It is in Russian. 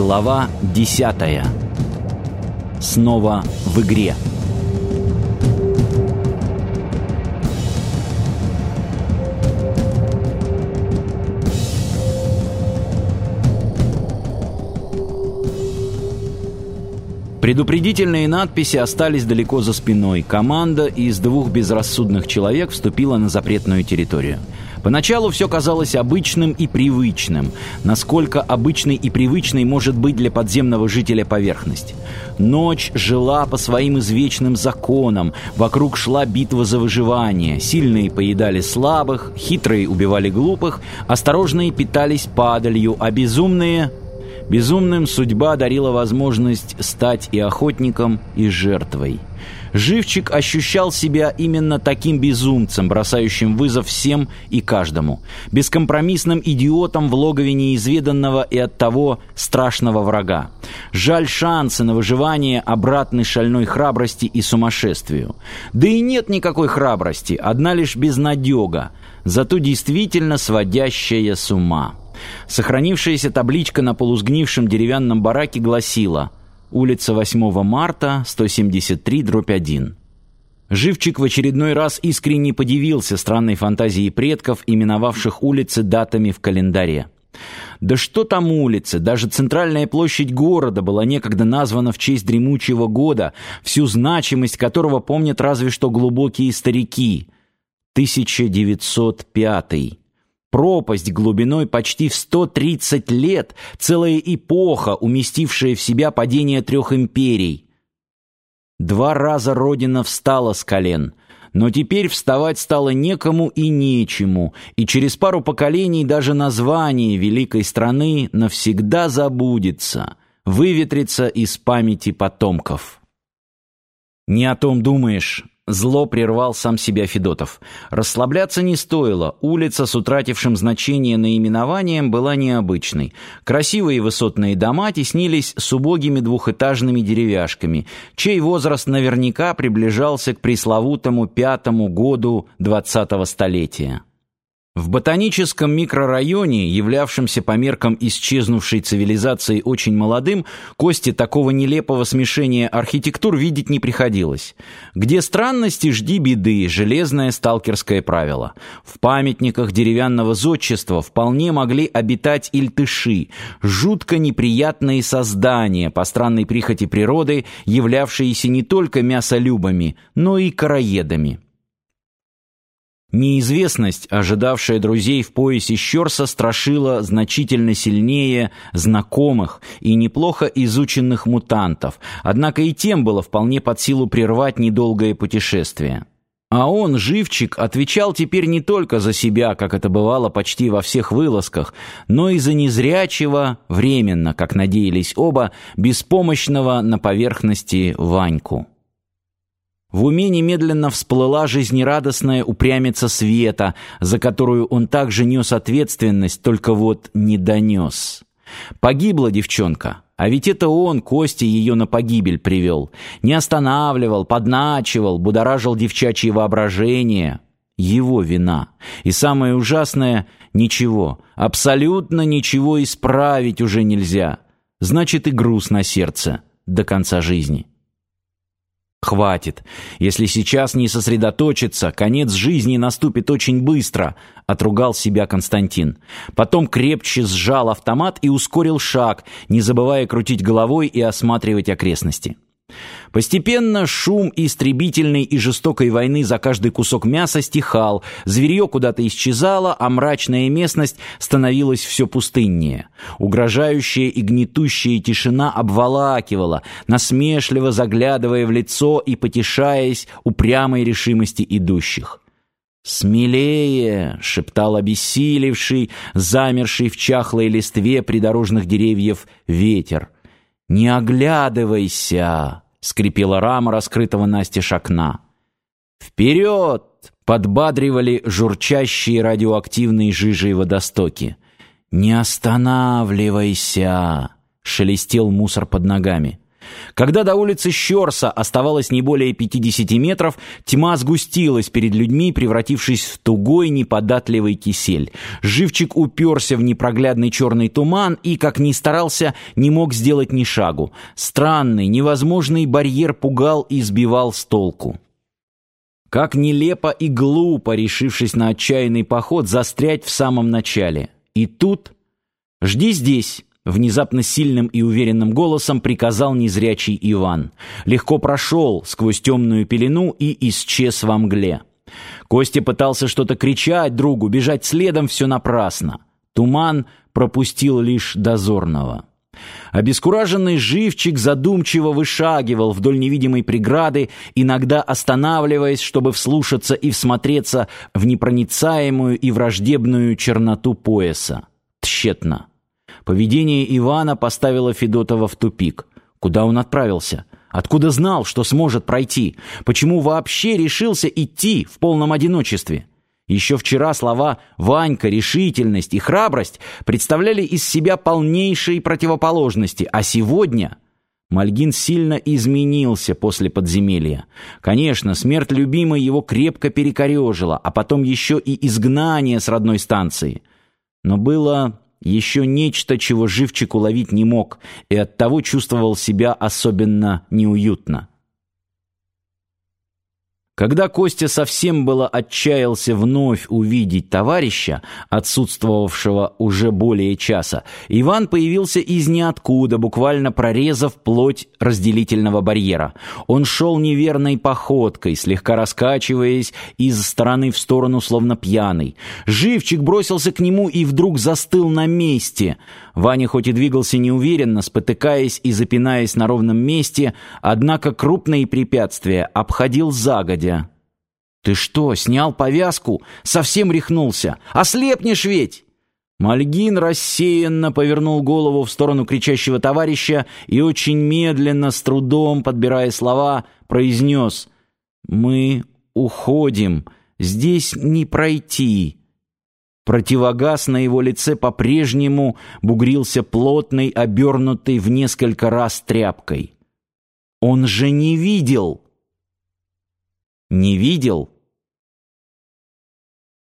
Глава 10. Снова в игре. Предупредительные надписи остались далеко за спиной. Команда из двух безрассудных человек вступила на запретную территорию. Поначалу все казалось обычным и привычным. Насколько обычной и привычной может быть для подземного жителя поверхность. Ночь жила по своим извечным законам. Вокруг шла битва за выживание. Сильные поедали слабых, хитрые убивали глупых, осторожные питались падалью, а безумные Безумным судьба дарила возможность стать и охотником, и жертвой. Живчик ощущал себя именно таким безумцем, бросающим вызов всем и каждому, бескомпромиссным идиотом в логове неизведанного и оттого страшного врага. Жаль шансы на выживание обратной шальной храбрости и сумасшествию. Да и нет никакой храбрости, одна лишь безнадега, зато действительно сводящая с ума. Сохранившаяся табличка на полусгнившем деревянном бараке гласила «Улица 8 марта, 173, дробь 1». Живчик в очередной раз искренне подивился странной фантазии предков, именовавших улицы датами в календаре. Да что там улицы, даже центральная площадь города была некогда названа в честь дремучего года, всю значимость которого помнят разве что глубокие старики. 1905 Пропасть глубиной почти в 130 лет, целая эпоха, уместившая в себя падение трех империй. Два раза Родина встала с колен, но теперь вставать стало некому и нечему, и через пару поколений даже название великой страны навсегда забудется, выветрится из памяти потомков. «Не о том думаешь», Зло прервал сам себя Федотов. Расслабляться не стоило. Улица с утратившим значение наименованием была необычной. Красивые высотные дома теснились с убогими двухэтажными деревяшками, чей возраст наверняка приближался к пресловутому пятому году двадцатого столетия. В ботаническом микрорайоне, являвшемся по меркам исчезнувшей цивилизации очень молодым, Кости такого нелепого смешения архитектур видеть не приходилось. Где странности, жди беды, железное сталкерское правило. В памятниках деревянного зодчества вполне могли обитать ильтыши, жутко неприятные создания, по странной прихоти природы, являвшиеся не только мясолюбами, но и короедами. Неизвестность, ожидавшая друзей в поясе Щерса, страшила значительно сильнее знакомых и неплохо изученных мутантов, однако и тем было вполне под силу прервать недолгое путешествие. А он, живчик, отвечал теперь не только за себя, как это бывало почти во всех вылазках, но и за незрячего, временно, как надеялись оба, беспомощного на поверхности Ваньку. В уме немедленно всплыла жизнерадостная упрямица Света, за которую он также нес ответственность, только вот не донес. Погибла девчонка, а ведь это он, Костя, ее на погибель привел. Не останавливал, подначивал, будоражил девчачье воображение. Его вина. И самое ужасное — ничего, абсолютно ничего исправить уже нельзя. Значит, и груз на сердце до конца жизни. «Хватит. Если сейчас не сосредоточиться, конец жизни наступит очень быстро», — отругал себя Константин. Потом крепче сжал автомат и ускорил шаг, не забывая крутить головой и осматривать окрестности. Постепенно шум истребительной и жестокой войны за каждый кусок мяса стихал, зверье куда-то исчезало, а мрачная местность становилась все пустыннее. Угрожающая и гнетущая тишина обволакивала, насмешливо заглядывая в лицо и потешаясь упрямой решимости идущих. «Смелее!» — шептал обессилевший, замерший в чахлой листве придорожных деревьев ветер. «Не оглядывайся!» — скрипела рама раскрытого настежь окна. «Вперед!» — подбадривали журчащие радиоактивные жижи и водостоки. «Не останавливайся!» — шелестел мусор под ногами. Когда до улицы Щорса оставалось не более 50 метров, тьма сгустилась перед людьми, превратившись в тугой неподатливый кисель. Живчик уперся в непроглядный черный туман и, как ни старался, не мог сделать ни шагу. Странный, невозможный барьер пугал и сбивал с толку. Как нелепо и глупо, решившись на отчаянный поход, застрять в самом начале. И тут... «Жди здесь!» Внезапно сильным и уверенным голосом приказал незрячий Иван. Легко прошел сквозь темную пелену и исчез во мгле. Костя пытался что-то кричать другу, бежать следом все напрасно. Туман пропустил лишь дозорного. Обескураженный живчик задумчиво вышагивал вдоль невидимой преграды, иногда останавливаясь, чтобы вслушаться и всмотреться в непроницаемую и враждебную черноту пояса. Тщетно. Поведение Ивана поставило Федотова в тупик. Куда он отправился? Откуда знал, что сможет пройти? Почему вообще решился идти в полном одиночестве? Еще вчера слова «Ванька», «решительность» и «храбрость» представляли из себя полнейшие противоположности, а сегодня... Мальгин сильно изменился после подземелья. Конечно, смерть любимой его крепко перекорежила, а потом еще и изгнание с родной станции. Но было еще нечто, чего живчик уловить не мог, и оттого чувствовал себя особенно неуютно. Когда Костя совсем было отчаялся вновь увидеть товарища, отсутствовавшего уже более часа, Иван появился из ниоткуда, буквально прорезав плоть разделительного барьера. Он шел неверной походкой, слегка раскачиваясь из стороны в сторону, словно пьяный. Живчик бросился к нему и вдруг застыл на месте — Ваня хоть и двигался неуверенно, спотыкаясь и запинаясь на ровном месте, однако крупные препятствия обходил загодя. «Ты что, снял повязку? Совсем рехнулся? Ослепнешь ведь!» Мальгин рассеянно повернул голову в сторону кричащего товарища и очень медленно, с трудом подбирая слова, произнес «Мы уходим, здесь не пройти». Противогаз на его лице по-прежнему бугрился плотной, обернутой в несколько раз тряпкой. Он же не видел! Не видел?